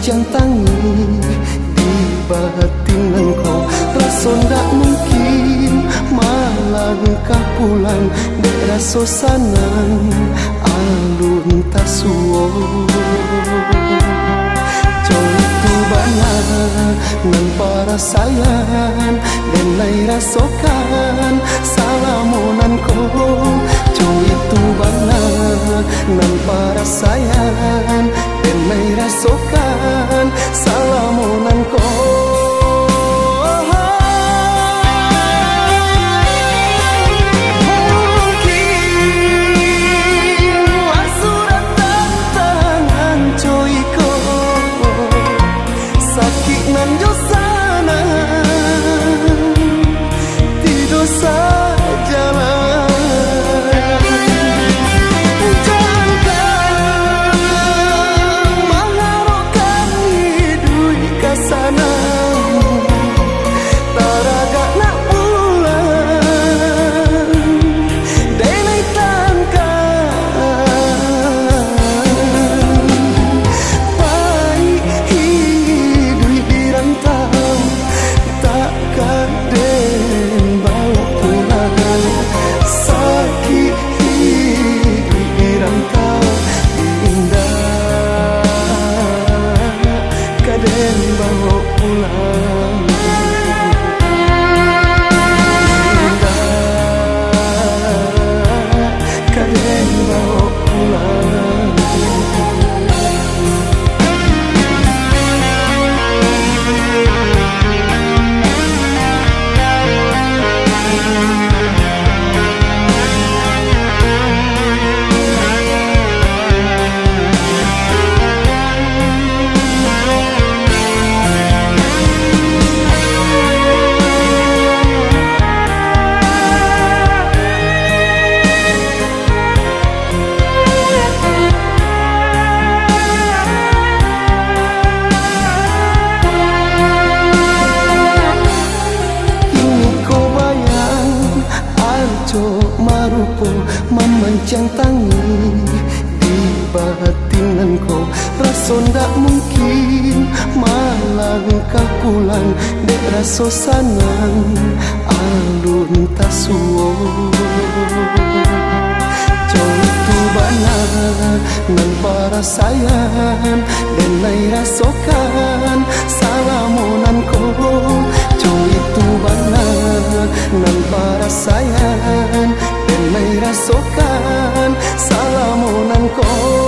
mamancang tangi Di batinan kau Rasa tak mungkin Malangkah pulang Daerah sosanan Alun tasuo Contoh bana para sayang Dan lai rasokan Salamunan ko kau itu bana Nan para sayang Dan lai rasokan Salamunan ko sun. 共